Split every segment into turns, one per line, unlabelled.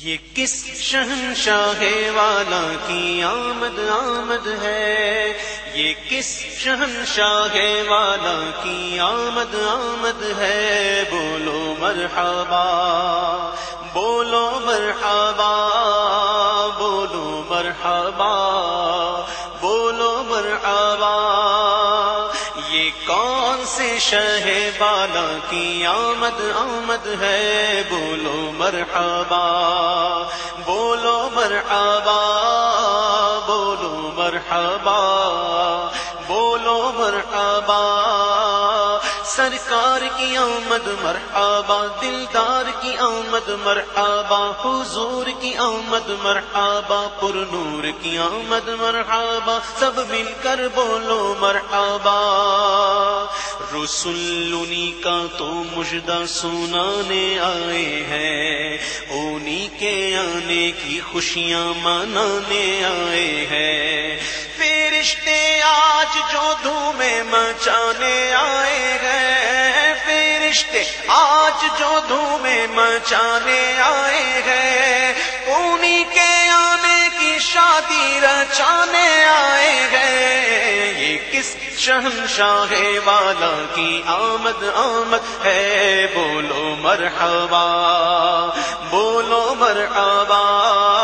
یہ کس شہنشاہ والا کی آمد آمد ہے؟ یہ کس شہنشاہ والا کی آمد آمد ہے؟ بولو مرحبا بولو مرحبا بولو مرحبا۔ سے شہ بالا کی آمد آمد ہے، بولو مرحبا بولو مرحبا بولو مرحبا بولو مرحبا۔ سرکار کی آمد، مرحبا، دلدار کی آمد، مرحبا، حضور کی آمد، مرحبا، پر نور کی آمد، مرحبا، سب مل کر بولو مرحبا۔ رسول انہی کا تو مجدہ سنانے آئے ہیں، انہی کے آنے کی خوشیاں منانے آئے ہیں۔ فرشتے آج جو دھومے مچانے آئے آج جو دھومے مچانے آئے ہیں، انہی کے آنے کی شادی رچانے آئے ہیں۔ یہ کس شہنشاہ والا کی آمد آمد ہے؟ بولو مرحبا بولو مرحبا۔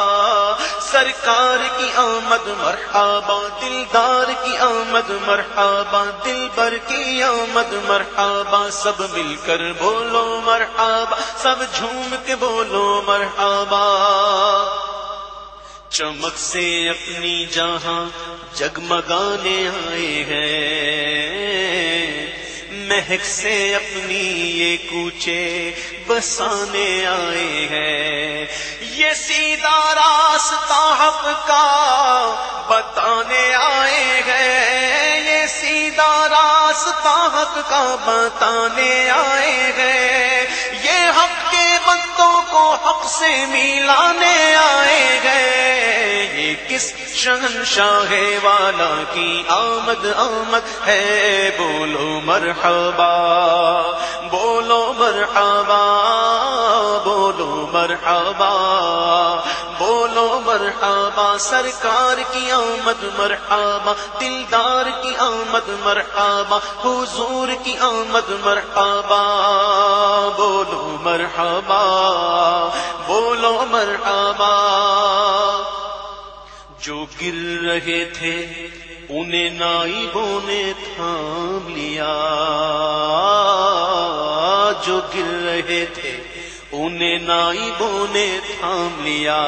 سرکار کی آمد، مرحبا، دلدار کی آمد، مرحبا دل بر کی آمد، مرحبا، سب مل کر بولو مرحبا، سب جھوم کے بولو مرحبا۔ چمک سے اپنی جہاں جگمگانے آئے ہیں۔ مہک سے اپنی یہ کوچے بسانے آئے ہیں۔ یہ سیدھا راستہ حق کا بتانے آئے ہیں۔ یہ سیدھا راستہ حق کا بتانے آئے ہیں۔ یہ حق کے بندوں کو حق سے ملانے آئے گئے۔ یہ کس شہنشاہ والا کی آمد آمد ہے؟ بولو مرحبا بولو مرحبا بولو مرحبا۔ بولو مرحبا، سرکار کی آمد مرحبا، دلدار کی آمد مرحبا، حضور کی آمد مرحبا۔ بولو مرحبا بولو مرحبا۔ جو گر رہے تھے، انہیں نائبوں نے تھام لیا۔ جو گر رہے تھے انہیں نائبوں نے تھام لیا۔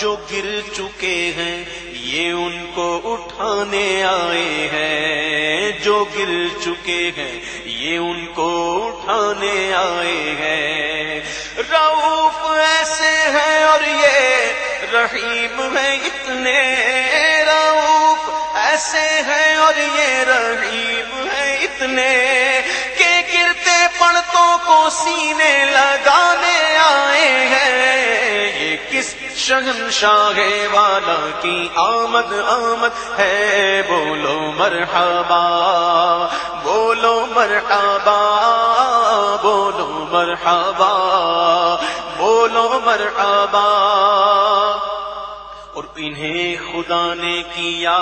جو گر چکے ہیں، یہ ان کو اٹھانے آئے ہیں۔ جو گر چکے ہیں، یہ ان کو اٹھانے آئے ہیں۔ روف ایسے ہیں اور یہ رحیم ہے اتنے۔ روف ایسے ہیں اور یہ رحیم ہے اتنے۔ پڑتوں کو سینے لگانے آئے ہیں۔ یہ کس شہنشاہ والا کی آمد آمد ہے؟ بولو مرحبا بولو مرحبا بولو مرحبا بولو مرحبا۔ اور انہیں خدا نے کیا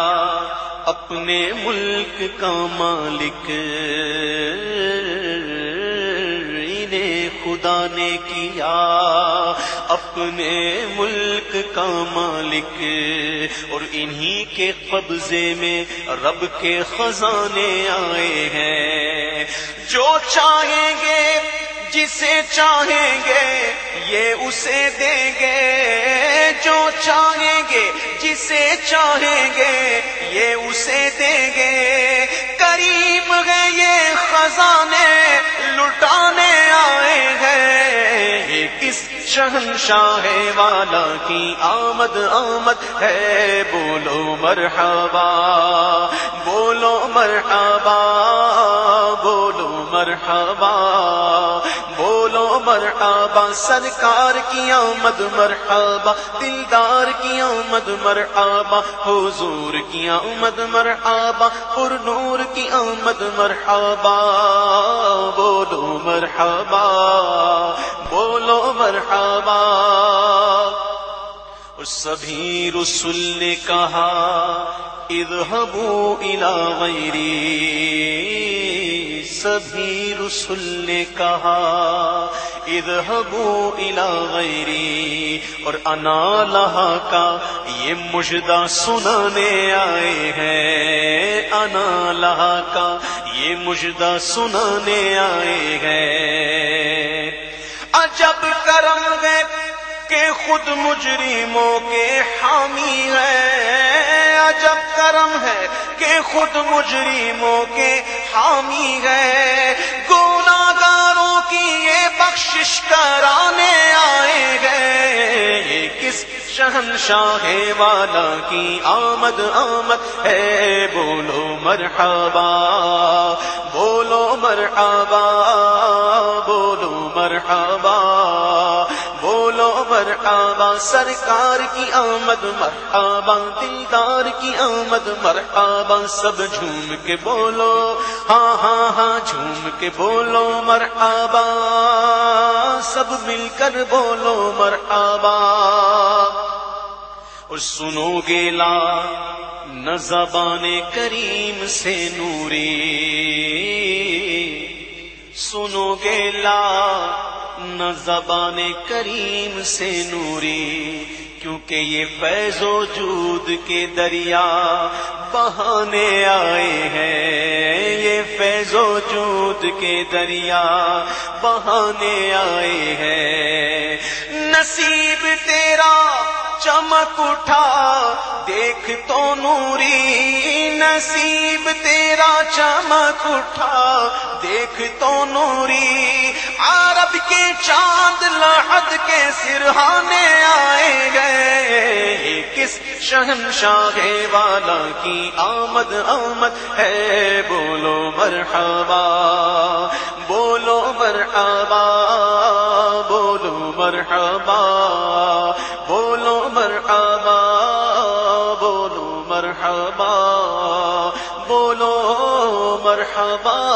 اپنے ملک کا مالک۔ خدا نے کیا، اپنے ملک کا مالک، اور انہی کے قبضے میں رب کے خزانے آئے ہیں۔ جو چاہیں گے، جسے چاہیں گے، یہ اسے دیں گے۔ جو چاہیں گے، جسے چاہیں گے، یہ اسے دیں گے۔ کس شہنشاہ والا کی آمد آمد ہے، بولو مرحبا بولو مرحبا بولو مرحبا بولو مرحبا، سرکار کی آمد مرحبا، دلدار کی آمد مرحبا، حضور کی آمد مرحبا، پر نور کی آمد مرحبا، بولو مرحبا بولو مرحبا سبھی رسول نے کہا، اذهبوا الى غیری۔ سبھی رسول نے کہا، اذهبوا الى غیری۔ اور انا لہا کا یہ مجدہ سنانے آئے ہیں۔ انا لہا کا یہ مجدہ سنانے آئے ہیں۔ عجب کرم ہے کہ خود مجرموں کے حامی ہے۔ عجب کرم ہے کہ خود مجرموں کے حامی ہے۔ گناگاروں کی یہ بخشش کرانے آئے گئے یہ کس شہنشاہ والا کی آمد آمد ہے؟ بولو مرحبا بولو مرحبا۔ بولو مرحبا، سرکار کی آمد مرحبا، دلدار کی آمد مرحبا، سب جھوم کے بولو ہاں ہاں ہاں جھوم کے بولو مرحبا، سب مل کر بولو مرحبا۔ اور سنو گیلا، نہ زبان کریم سے نوری۔ سنو گیلا نہ زبان کریم سے نوری، کیونکہ یہ فیض و جود کے دریا بہانے آئے ہیں۔ یہ فیض و جود کے دریا بہانے آئے ہیں۔ نصیب تیرا چمک اٹھا، دیکھ تو نوری۔ نصیب تیرا چمک اٹھا، دیکھ تو نوری۔ عرب کے چاند لحد کے سرحانے آئے گئے۔ کس شہنشاہ والا کی آمد آمد ہے؟ بولو مرحبا بولو مرحبا بولو مرحبا بولو مرحبا بولو مرحبا بولو مرحبا۔